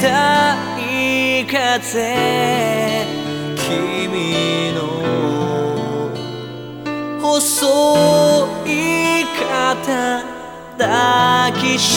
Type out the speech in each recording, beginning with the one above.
たい風君の細い肩抱きしめ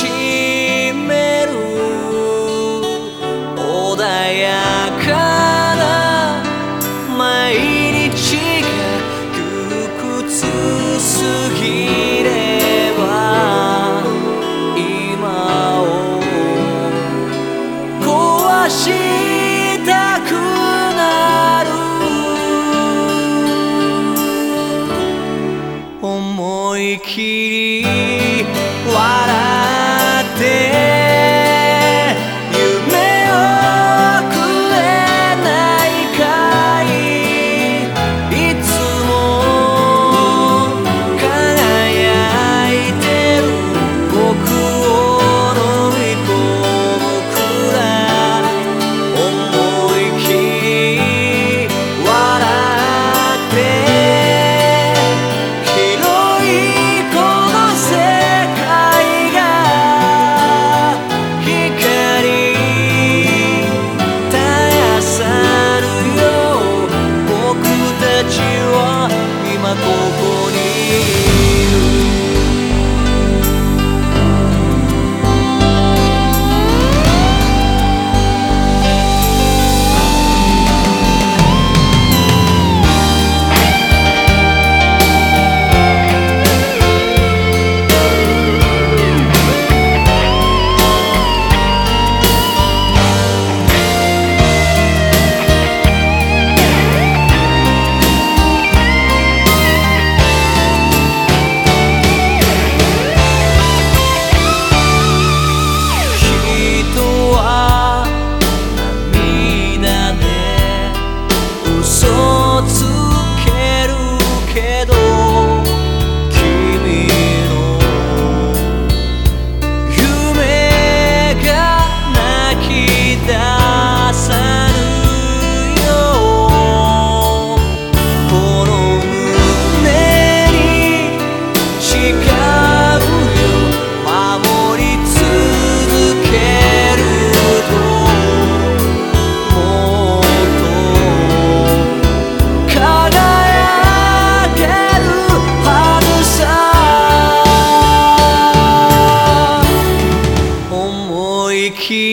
kitty.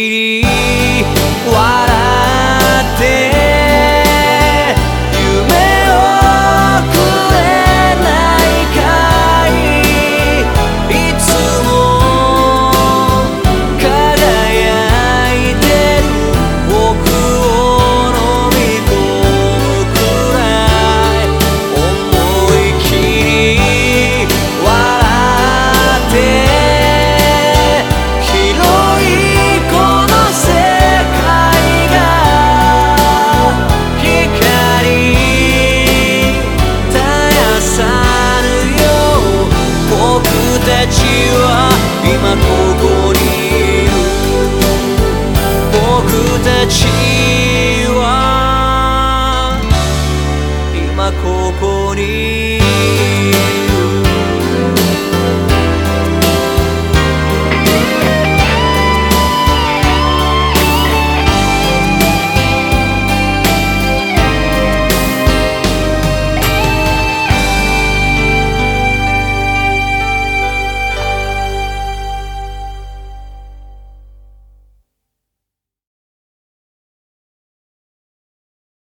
り笑 me.